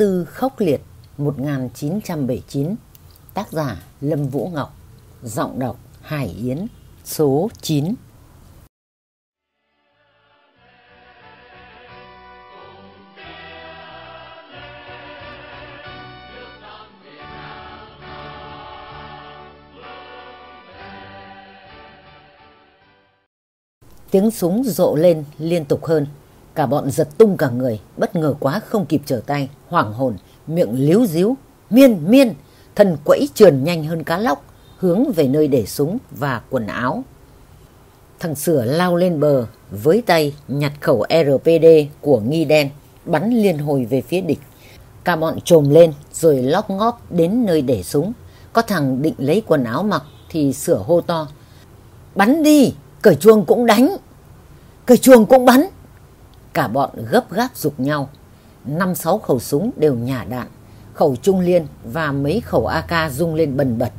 tư khốc liệt 1979 Tác giả Lâm Vũ Ngọc, Giọng đọc Hải Yến, Số 9 Tiếng súng rộ lên liên tục hơn. Cả bọn giật tung cả người, bất ngờ quá không kịp trở tay, hoảng hồn, miệng líu díu, miên miên, thân quẫy trườn nhanh hơn cá lóc, hướng về nơi để súng và quần áo. Thằng Sửa lao lên bờ, với tay nhặt khẩu RPD của nghi đen, bắn liên hồi về phía địch. Cả bọn trồm lên rồi lóc ngóp đến nơi để súng. Có thằng định lấy quần áo mặc thì Sửa hô to. Bắn đi, cởi chuông cũng đánh. Cởi chuông cũng bắn. Cả bọn gấp gáp dục nhau. Năm sáu khẩu súng đều nhả đạn. Khẩu trung liên và mấy khẩu AK rung lên bần bật.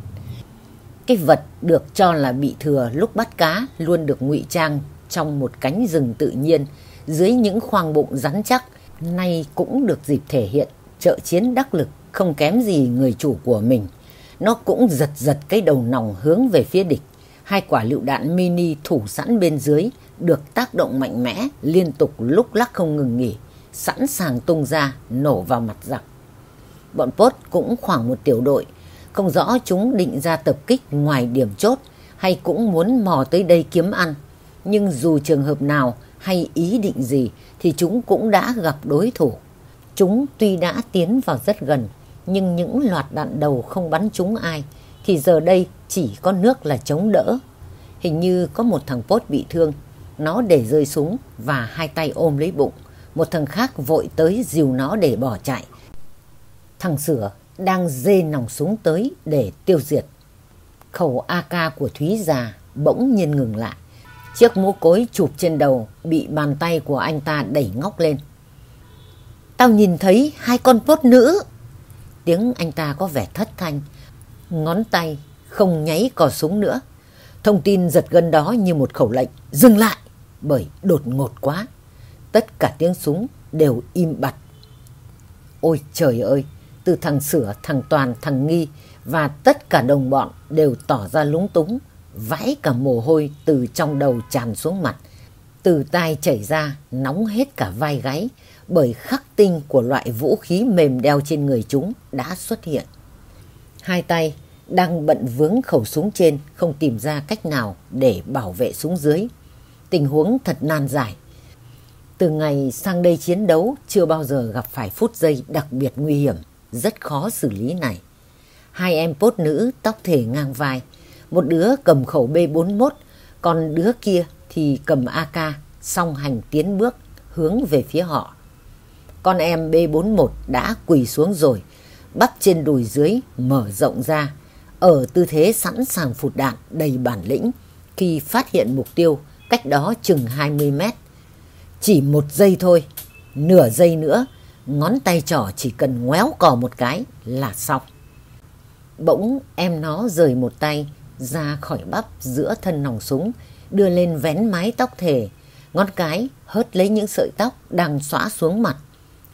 Cái vật được cho là bị thừa lúc bắt cá luôn được ngụy trang trong một cánh rừng tự nhiên, dưới những khoang bụng rắn chắc. Nay cũng được dịp thể hiện trợ chiến đắc lực không kém gì người chủ của mình. Nó cũng giật giật cái đầu nòng hướng về phía địch. Hai quả lựu đạn mini thủ sẵn bên dưới được tác động mạnh mẽ liên tục lúc lắc không ngừng nghỉ, sẵn sàng tung ra nổ vào mặt giặc. Bọn Pốt cũng khoảng một tiểu đội, không rõ chúng định ra tập kích ngoài điểm chốt hay cũng muốn mò tới đây kiếm ăn. Nhưng dù trường hợp nào hay ý định gì thì chúng cũng đã gặp đối thủ. Chúng tuy đã tiến vào rất gần, nhưng những loạt đạn đầu không bắn trúng ai, thì giờ đây chỉ có nước là chống đỡ. Hình như có một thằng Pốt bị thương, nó để rơi súng và hai tay ôm lấy bụng. Một thằng khác vội tới dìu nó để bỏ chạy. Thằng Sửa đang dê nòng súng tới để tiêu diệt. Khẩu AK của Thúy già bỗng nhiên ngừng lại. Chiếc mũ cối chụp trên đầu bị bàn tay của anh ta đẩy ngóc lên. Tao nhìn thấy hai con pốt nữ. Tiếng anh ta có vẻ thất thanh. Ngón tay không nháy cò súng nữa. Thông tin giật gân đó như một khẩu lệnh. Dừng lại! Bởi đột ngột quá. Tất cả tiếng súng đều im bặt. Ôi trời ơi! Từ thằng Sửa, thằng Toàn, thằng Nghi và tất cả đồng bọn đều tỏ ra lúng túng. Vãi cả mồ hôi từ trong đầu tràn xuống mặt. Từ tai chảy ra, nóng hết cả vai gáy bởi khắc tinh của loại vũ khí mềm đeo trên người chúng đã xuất hiện. Hai tay đang bận vướng khẩu súng trên không tìm ra cách nào để bảo vệ súng dưới. Tình huống thật nan giải. Từ ngày sang đây chiến đấu chưa bao giờ gặp phải phút giây đặc biệt nguy hiểm, rất khó xử lý này. Hai em pốt nữ tóc thể ngang vai, một đứa cầm khẩu B41, còn đứa kia thì cầm AK, song hành tiến bước hướng về phía họ. Con em B41 đã quỳ xuống rồi, bắp trên đùi dưới mở rộng ra, ở tư thế sẵn sàng phụt đạn đầy bản lĩnh khi phát hiện mục tiêu cách đó chừng 20 mét. Chỉ một giây thôi, nửa giây nữa, ngón tay trỏ chỉ cần ngoéo cò một cái là xong. Bỗng em nó rời một tay ra khỏi bắp giữa thân nòng súng, đưa lên vén mái tóc thể, ngón cái hớt lấy những sợi tóc đang xõa xuống mặt.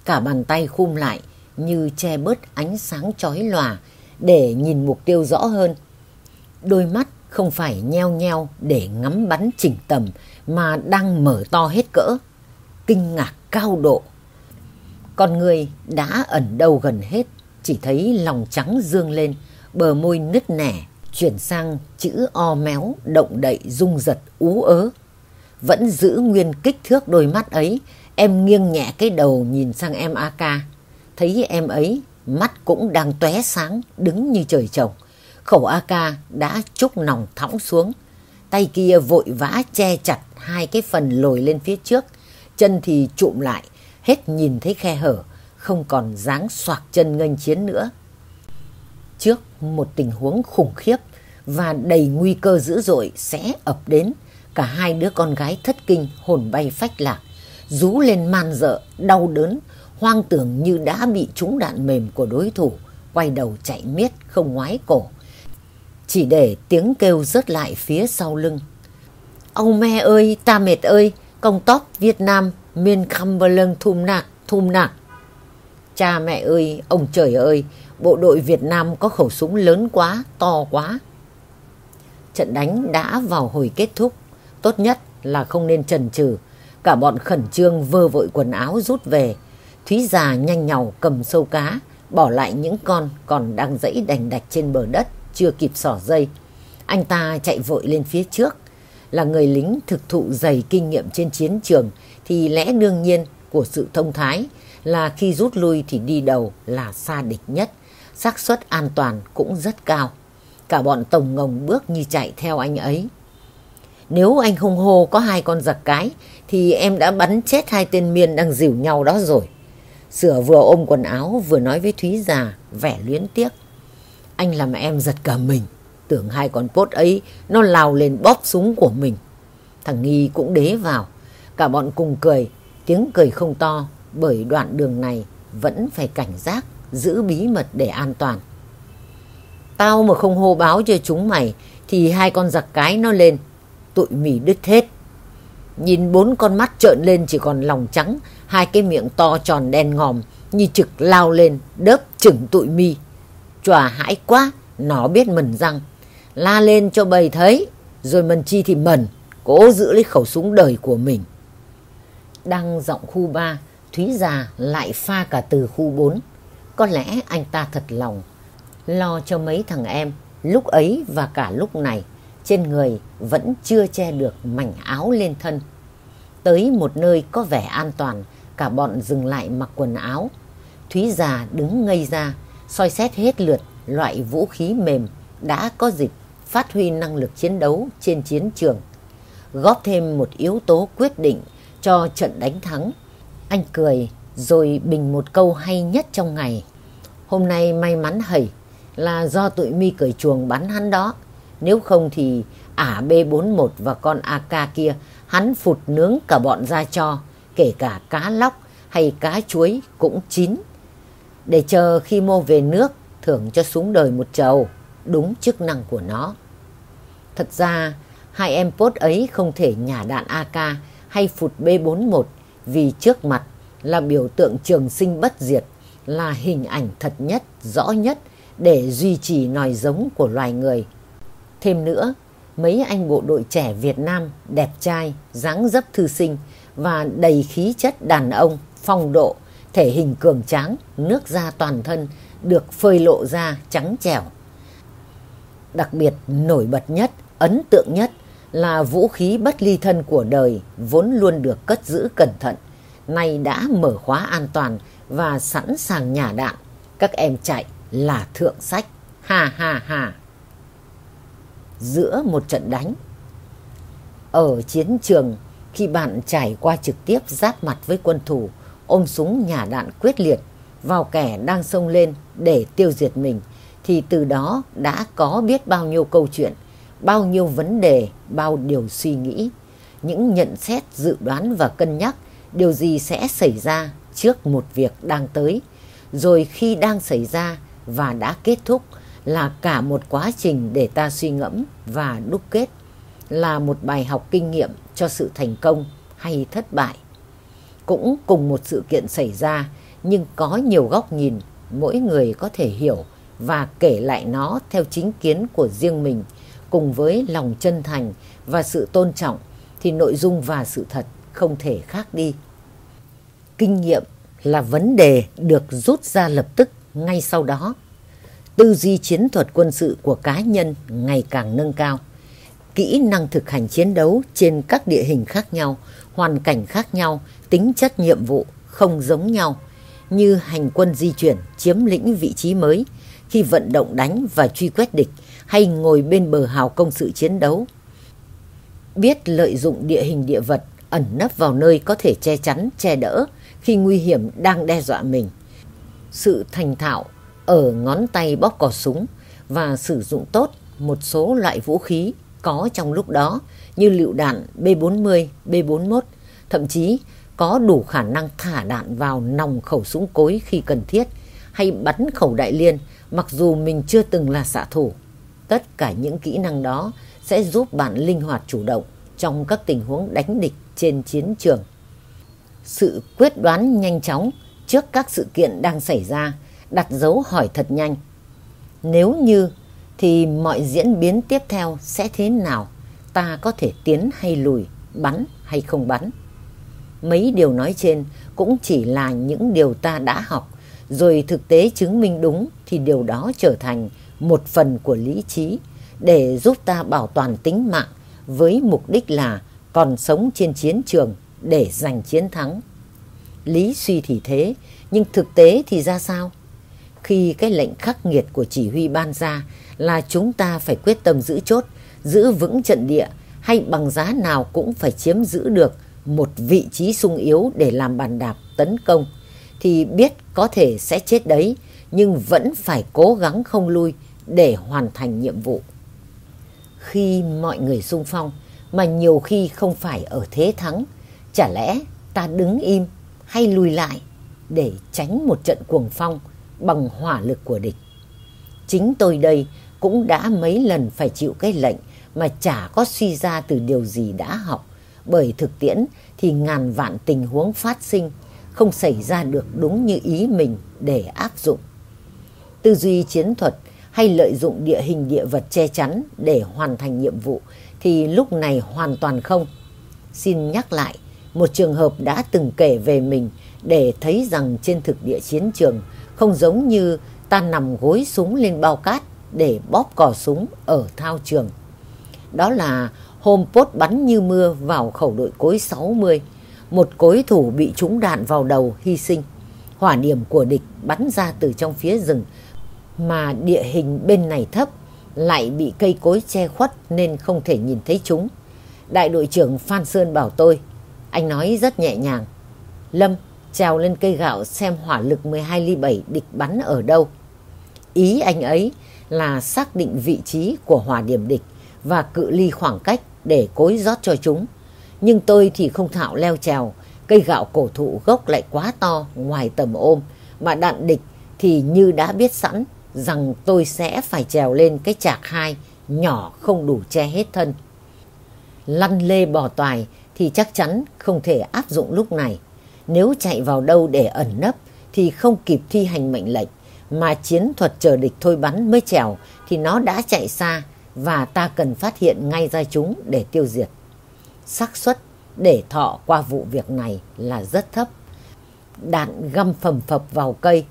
Cả bàn tay khum lại như che bớt ánh sáng chói lòa để nhìn mục tiêu rõ hơn. Đôi mắt không phải nheo nheo để ngắm bắn chỉnh tầm mà đang mở to hết cỡ. Kinh ngạc cao độ. Con người đã ẩn đâu gần hết, chỉ thấy lòng trắng dương lên, bờ môi nứt nẻ, chuyển sang chữ o méo, động đậy, rung giật, ú ớ. Vẫn giữ nguyên kích thước đôi mắt ấy, em nghiêng nhẹ cái đầu nhìn sang em AK. Thấy em ấy, mắt cũng đang tóe sáng, đứng như trời trồng khẩu AK đã trúc nòng thõng xuống. Tay kia vội vã che chặt hai cái phần lồi lên phía trước, chân thì trụm lại, hết nhìn thấy khe hở, không còn dáng xoạc chân nghênh chiến nữa. Trước một tình huống khủng khiếp và đầy nguy cơ dữ dội sẽ ập đến, cả hai đứa con gái thất kinh hồn bay phách lạc, rú lên man dợ, đau đớn, hoang tưởng như đã bị trúng đạn mềm của đối thủ, quay đầu chạy miết không ngoái cổ chỉ để tiếng kêu rớt lại phía sau lưng. Ông me ơi, ta mệt ơi, công tóc Việt Nam, miền Cumberland thum nạc, thum nạc. Cha mẹ ơi, ông trời ơi, bộ đội Việt Nam có khẩu súng lớn quá, to quá. Trận đánh đã vào hồi kết thúc, tốt nhất là không nên chần chừ. Cả bọn khẩn trương vơ vội quần áo rút về. Thúy già nhanh nhào cầm sâu cá, bỏ lại những con còn đang dẫy đành đạch trên bờ đất, chưa kịp xỏ dây. Anh ta chạy vội lên phía trước. Là người lính thực thụ dày kinh nghiệm trên chiến trường thì lẽ đương nhiên của sự thông thái là khi rút lui thì đi đầu là xa địch nhất, xác suất an toàn cũng rất cao. Cả bọn tổng ngồng bước như chạy theo anh ấy. Nếu anh hung hô có hai con giặc cái thì em đã bắn chết hai tên miên đang dìu nhau đó rồi. Sửa vừa ôm quần áo vừa nói với Thúy già vẻ luyến tiếc. Anh làm em giật cả mình. Tưởng hai con cốt ấy nó lao lên bóp súng của mình. Thằng Nghi cũng đế vào. Cả bọn cùng cười. Tiếng cười không to bởi đoạn đường này vẫn phải cảnh giác, giữ bí mật để an toàn. Tao mà không hô báo cho chúng mày thì hai con giặc cái nó lên. Tụi mì đứt hết. Nhìn bốn con mắt trợn lên chỉ còn lòng trắng, hai cái miệng to tròn đen ngòm như trực lao lên đớp chừng tụi mi. Chòa hãi quá, nó biết mần răng. La lên cho bầy thấy, rồi mần chi thì mần, cố giữ lấy khẩu súng đời của mình. Đang giọng khu ba Thúy già lại pha cả từ khu bốn Có lẽ anh ta thật lòng, lo cho mấy thằng em lúc ấy và cả lúc này trên người vẫn chưa che được mảnh áo lên thân. Tới một nơi có vẻ an toàn, cả bọn dừng lại mặc quần áo. Thúy già đứng ngây ra, soi xét hết lượt loại vũ khí mềm đã có dịch phát huy năng lực chiến đấu trên chiến trường. Góp thêm một yếu tố quyết định cho trận đánh thắng. Anh cười rồi bình một câu hay nhất trong ngày. Hôm nay may mắn hầy là do tụi mi cởi chuồng bắn hắn đó. Nếu không thì ả B41 và con AK kia hắn phụt nướng cả bọn ra cho, kể cả cá lóc hay cá chuối cũng chín. Để chờ khi mô về nước thưởng cho súng đời một chầu, đúng chức năng của nó. Thật ra, hai em pot ấy không thể nhả đạn AK hay phụt B41 vì trước mặt là biểu tượng trường sinh bất diệt, là hình ảnh thật nhất, rõ nhất để duy trì nòi giống của loài người. Thêm nữa, mấy anh bộ đội trẻ Việt Nam đẹp trai, dáng dấp thư sinh và đầy khí chất đàn ông, phong độ, thể hình cường tráng, nước da toàn thân được phơi lộ ra trắng trẻo. Đặc biệt nổi bật nhất, ấn tượng nhất là vũ khí bất ly thân của đời vốn luôn được cất giữ cẩn thận, nay đã mở khóa an toàn và sẵn sàng nhả đạn. Các em chạy là thượng sách. Ha ha ha. Giữa một trận đánh. Ở chiến trường, khi bạn trải qua trực tiếp giáp mặt với quân thủ, ôm súng nhả đạn quyết liệt vào kẻ đang xông lên để tiêu diệt mình, thì từ đó đã có biết bao nhiêu câu chuyện, bao nhiêu vấn đề, bao điều suy nghĩ, những nhận xét, dự đoán và cân nhắc điều gì sẽ xảy ra trước một việc đang tới, rồi khi đang xảy ra và đã kết thúc là cả một quá trình để ta suy ngẫm và đúc kết, là một bài học kinh nghiệm cho sự thành công hay thất bại. Cũng cùng một sự kiện xảy ra, nhưng có nhiều góc nhìn, mỗi người có thể hiểu và kể lại nó theo chính kiến của riêng mình, cùng với lòng chân thành và sự tôn trọng thì nội dung và sự thật không thể khác đi. Kinh nghiệm là vấn đề được rút ra lập tức ngay sau đó. Tư duy chiến thuật quân sự của cá nhân ngày càng nâng cao. Kỹ năng thực hành chiến đấu trên các địa hình khác nhau, hoàn cảnh khác nhau, tính chất nhiệm vụ không giống nhau như hành quân di chuyển chiếm lĩnh vị trí mới khi vận động đánh và truy quét địch hay ngồi bên bờ hào công sự chiến đấu. Biết lợi dụng địa hình địa vật ẩn nấp vào nơi có thể che chắn, che đỡ khi nguy hiểm đang đe dọa mình. Sự thành thạo ở ngón tay bóp cò súng và sử dụng tốt một số loại vũ khí có trong lúc đó như lựu đạn B40, B41, thậm chí có đủ khả năng thả đạn vào nòng khẩu súng cối khi cần thiết hay bắn khẩu đại liên mặc dù mình chưa từng là xạ thủ. Tất cả những kỹ năng đó sẽ giúp bạn linh hoạt chủ động trong các tình huống đánh địch trên chiến trường. Sự quyết đoán nhanh chóng trước các sự kiện đang xảy ra, đặt dấu hỏi thật nhanh. Nếu như thì mọi diễn biến tiếp theo sẽ thế nào? Ta có thể tiến hay lùi, bắn hay không bắn? Mấy điều nói trên cũng chỉ là những điều ta đã học, rồi thực tế chứng minh đúng thì điều đó trở thành một phần của lý trí để giúp ta bảo toàn tính mạng với mục đích là còn sống trên chiến trường để giành chiến thắng. Lý suy thì thế, nhưng thực tế thì ra sao? Khi cái lệnh khắc nghiệt của chỉ huy ban ra là chúng ta phải quyết tâm giữ chốt, giữ vững trận địa hay bằng giá nào cũng phải chiếm giữ được một vị trí sung yếu để làm bàn đạp tấn công thì biết có thể sẽ chết đấy nhưng vẫn phải cố gắng không lui để hoàn thành nhiệm vụ. Khi mọi người sung phong mà nhiều khi không phải ở thế thắng, chả lẽ ta đứng im hay lùi lại để tránh một trận cuồng phong bằng hỏa lực của địch. Chính tôi đây cũng đã mấy lần phải chịu cái lệnh mà chả có suy ra từ điều gì đã học, bởi thực tiễn thì ngàn vạn tình huống phát sinh không xảy ra được đúng như ý mình để áp dụng. Tư duy chiến thuật hay lợi dụng địa hình địa vật che chắn để hoàn thành nhiệm vụ thì lúc này hoàn toàn không. Xin nhắc lại một trường hợp đã từng kể về mình để thấy rằng trên thực địa chiến trường không giống như ta nằm gối súng lên bao cát để bóp cò súng ở thao trường. Đó là hôm pốt bắn như mưa vào khẩu đội cối 60, một cối thủ bị trúng đạn vào đầu hy sinh. Hỏa điểm của địch bắn ra từ trong phía rừng mà địa hình bên này thấp lại bị cây cối che khuất nên không thể nhìn thấy chúng. Đại đội trưởng Phan Sơn bảo tôi, anh nói rất nhẹ nhàng. Lâm, trèo lên cây gạo xem hỏa lực 12 ly 7 địch bắn ở đâu. Ý anh ấy là xác định vị trí của hỏa điểm địch và cự ly khoảng cách để cối rót cho chúng. Nhưng tôi thì không thạo leo trèo, cây gạo cổ thụ gốc lại quá to ngoài tầm ôm, mà đạn địch thì như đã biết sẵn rằng tôi sẽ phải trèo lên cái chạc hai nhỏ không đủ che hết thân. Lăn lê bò toài thì chắc chắn không thể áp dụng lúc này. Nếu chạy vào đâu để ẩn nấp thì không kịp thi hành mệnh lệnh, mà chiến thuật chờ địch thôi bắn mới trèo thì nó đã chạy xa và ta cần phát hiện ngay ra chúng để tiêu diệt. xác suất để thọ qua vụ việc này là rất thấp. Đạn găm phầm phập vào cây,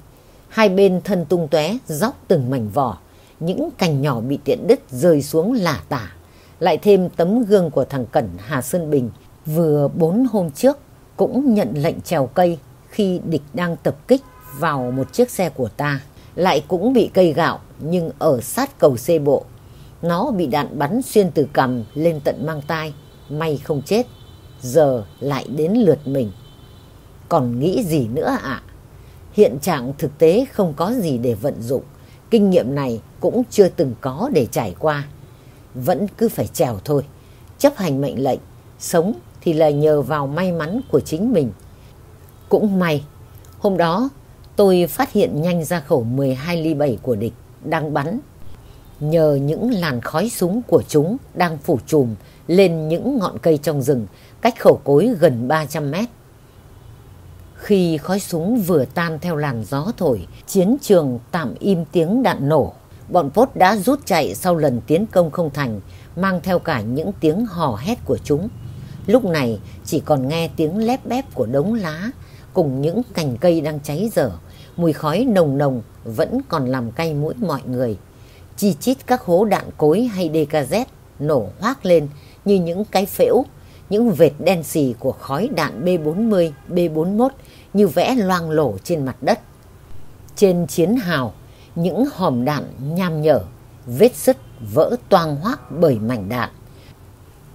hai bên thân tung tóe dốc từng mảnh vỏ, những cành nhỏ bị tiện đứt rơi xuống lả tả. Lại thêm tấm gương của thằng Cẩn Hà Sơn Bình vừa bốn hôm trước cũng nhận lệnh trèo cây khi địch đang tập kích vào một chiếc xe của ta. Lại cũng bị cây gạo nhưng ở sát cầu xe bộ. Nó bị đạn bắn xuyên từ cầm lên tận mang tai. May không chết. Giờ lại đến lượt mình. Còn nghĩ gì nữa ạ? À? Hiện trạng thực tế không có gì để vận dụng. Kinh nghiệm này cũng chưa từng có để trải qua. Vẫn cứ phải trèo thôi. Chấp hành mệnh lệnh. Sống thì là nhờ vào may mắn của chính mình. Cũng may, hôm đó tôi phát hiện nhanh ra khẩu 12 ly 7 của địch đang bắn. Nhờ những làn khói súng của chúng đang phủ trùm lên những ngọn cây trong rừng cách khẩu cối gần 300 mét. Khi khói súng vừa tan theo làn gió thổi, chiến trường tạm im tiếng đạn nổ. Bọn Pốt đã rút chạy sau lần tiến công không thành, mang theo cả những tiếng hò hét của chúng. Lúc này chỉ còn nghe tiếng lép bép của đống lá cùng những cành cây đang cháy dở. Mùi khói nồng nồng vẫn còn làm cay mũi mọi người. Chi chít các hố đạn cối hay DKZ nổ hoác lên như những cái phễu, những vệt đen xì của khói đạn B40, B41 như vẽ loang lổ trên mặt đất. Trên chiến hào, những hòm đạn nham nhở, vết sứt vỡ toang hoác bởi mảnh đạn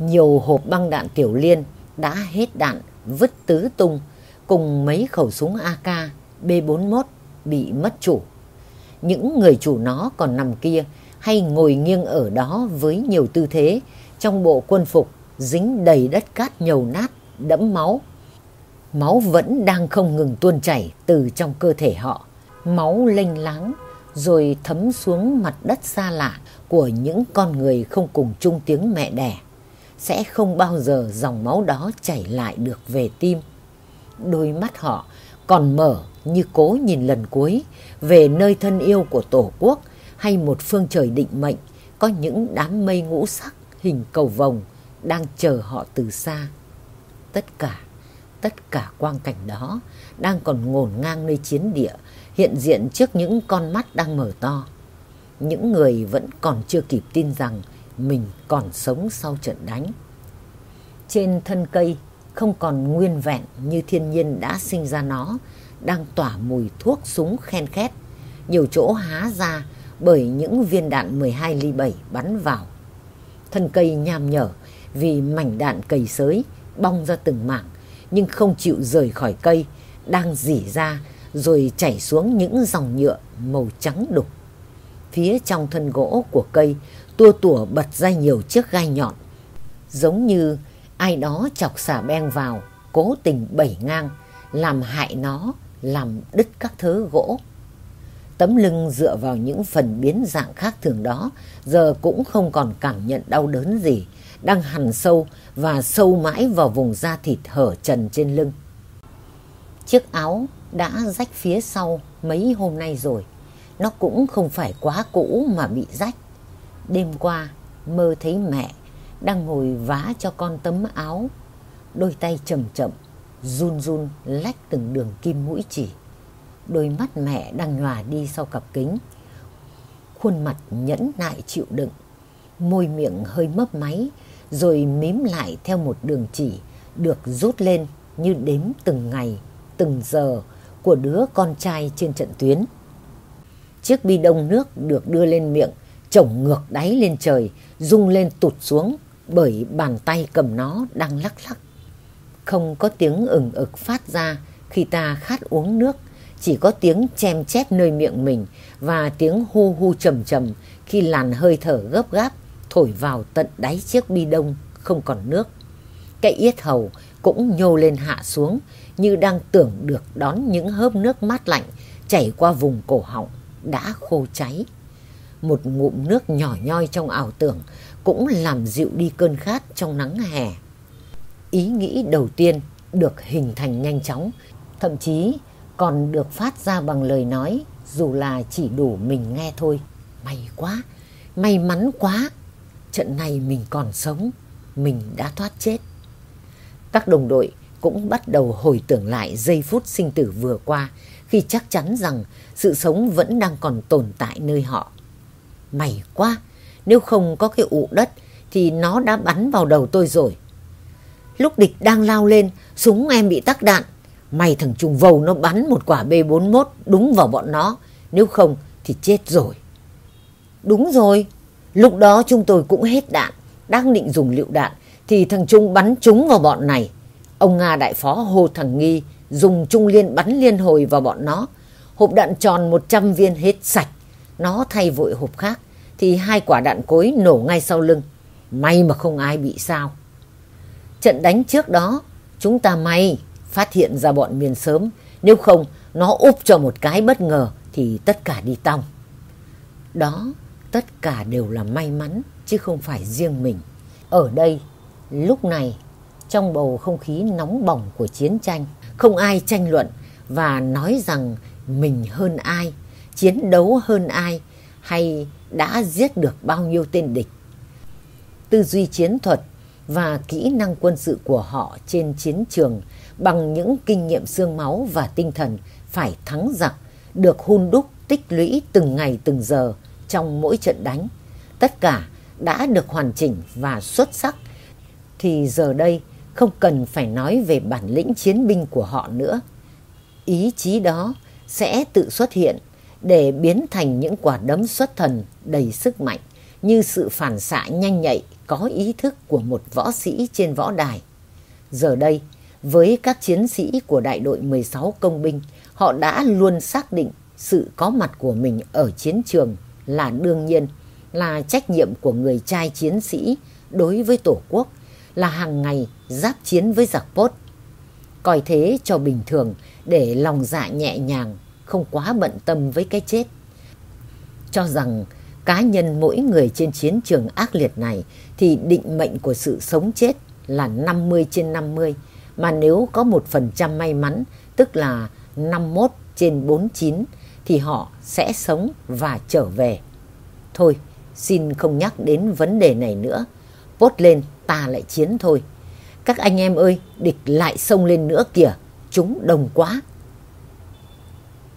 nhiều hộp băng đạn tiểu liên đã hết đạn vứt tứ tung cùng mấy khẩu súng AK B41 bị mất chủ. Những người chủ nó còn nằm kia hay ngồi nghiêng ở đó với nhiều tư thế, trong bộ quân phục, dính đầy đất cát nhầu nát, đẫm máu. Máu vẫn đang không ngừng tuôn chảy từ trong cơ thể họ. Máu lênh láng rồi thấm xuống mặt đất xa lạ của những con người không cùng chung tiếng mẹ đẻ sẽ không bao giờ dòng máu đó chảy lại được về tim. Đôi mắt họ còn mở như cố nhìn lần cuối về nơi thân yêu của Tổ quốc hay một phương trời định mệnh có những đám mây ngũ sắc hình cầu vồng đang chờ họ từ xa. Tất cả, tất cả quang cảnh đó đang còn ngổn ngang nơi chiến địa, hiện diện trước những con mắt đang mở to. Những người vẫn còn chưa kịp tin rằng mình còn sống sau trận đánh. Trên thân cây không còn nguyên vẹn như thiên nhiên đã sinh ra nó, đang tỏa mùi thuốc súng khen khét, nhiều chỗ há ra bởi những viên đạn 12 ly 7 bắn vào. Thân cây nham nhở vì mảnh đạn cầy sới bong ra từng mảng nhưng không chịu rời khỏi cây, đang dỉ ra rồi chảy xuống những dòng nhựa màu trắng đục. Phía trong thân gỗ của cây tua tủa bật ra nhiều chiếc gai nhọn, giống như ai đó chọc xà beng vào, cố tình bẩy ngang, làm hại nó, làm đứt các thớ gỗ. Tấm lưng dựa vào những phần biến dạng khác thường đó, giờ cũng không còn cảm nhận đau đớn gì, đang hằn sâu và sâu mãi vào vùng da thịt hở trần trên lưng. Chiếc áo đã rách phía sau mấy hôm nay rồi. Nó cũng không phải quá cũ mà bị rách. Đêm qua mơ thấy mẹ đang ngồi vá cho con tấm áo. Đôi tay chậm chậm, run run lách từng đường kim mũi chỉ. Đôi mắt mẹ đang nhòa đi sau cặp kính. Khuôn mặt nhẫn nại chịu đựng. Môi miệng hơi mấp máy rồi mím lại theo một đường chỉ được rút lên như đếm từng ngày, từng giờ của đứa con trai trên trận tuyến. Chiếc bi đông nước được đưa lên miệng, chổng ngược đáy lên trời, rung lên tụt xuống bởi bàn tay cầm nó đang lắc lắc. Không có tiếng ừng ực phát ra khi ta khát uống nước, chỉ có tiếng chem chép nơi miệng mình và tiếng hu hu trầm trầm khi làn hơi thở gấp gáp thổi vào tận đáy chiếc bi đông không còn nước. Cái yết hầu cũng nhô lên hạ xuống như đang tưởng được đón những hớp nước mát lạnh chảy qua vùng cổ họng đã khô cháy. Một ngụm nước nhỏ nhoi trong ảo tưởng cũng làm dịu đi cơn khát trong nắng hè. Ý nghĩ đầu tiên được hình thành nhanh chóng, thậm chí còn được phát ra bằng lời nói dù là chỉ đủ mình nghe thôi. May quá, may mắn quá, trận này mình còn sống, mình đã thoát chết. Các đồng đội cũng bắt đầu hồi tưởng lại giây phút sinh tử vừa qua khi chắc chắn rằng sự sống vẫn đang còn tồn tại nơi họ mày quá, nếu không có cái ụ đất thì nó đã bắn vào đầu tôi rồi. Lúc địch đang lao lên, súng em bị tắc đạn. mày thằng trùng vầu nó bắn một quả B41 đúng vào bọn nó, nếu không thì chết rồi. Đúng rồi, lúc đó chúng tôi cũng hết đạn, đang định dùng lựu đạn thì thằng Trung bắn trúng vào bọn này. Ông Nga đại phó Hồ Thằng Nghi dùng trung liên bắn liên hồi vào bọn nó. Hộp đạn tròn 100 viên hết sạch. Nó thay vội hộp khác thì hai quả đạn cối nổ ngay sau lưng. May mà không ai bị sao. Trận đánh trước đó chúng ta may phát hiện ra bọn miền sớm. Nếu không nó úp cho một cái bất ngờ thì tất cả đi tong. Đó tất cả đều là may mắn chứ không phải riêng mình. Ở đây Lúc này, trong bầu không khí nóng bỏng của chiến tranh, không ai tranh luận và nói rằng mình hơn ai, chiến đấu hơn ai hay đã giết được bao nhiêu tên địch. Tư duy chiến thuật và kỹ năng quân sự của họ trên chiến trường bằng những kinh nghiệm xương máu và tinh thần phải thắng giặc, được hun đúc tích lũy từng ngày từng giờ trong mỗi trận đánh. Tất cả đã được hoàn chỉnh và xuất sắc thì giờ đây không cần phải nói về bản lĩnh chiến binh của họ nữa. Ý chí đó sẽ tự xuất hiện để biến thành những quả đấm xuất thần đầy sức mạnh như sự phản xạ nhanh nhạy có ý thức của một võ sĩ trên võ đài. Giờ đây, với các chiến sĩ của đại đội 16 công binh, họ đã luôn xác định sự có mặt của mình ở chiến trường là đương nhiên, là trách nhiệm của người trai chiến sĩ đối với Tổ quốc là hàng ngày giáp chiến với giặc bốt. Coi thế cho bình thường để lòng dạ nhẹ nhàng, không quá bận tâm với cái chết. Cho rằng cá nhân mỗi người trên chiến trường ác liệt này thì định mệnh của sự sống chết là 50 trên 50. Mà nếu có một phần trăm may mắn, tức là 51 trên 49 thì họ sẽ sống và trở về. Thôi, xin không nhắc đến vấn đề này nữa. Bốt lên, ta lại chiến thôi. Các anh em ơi, địch lại xông lên nữa kìa, chúng đồng quá.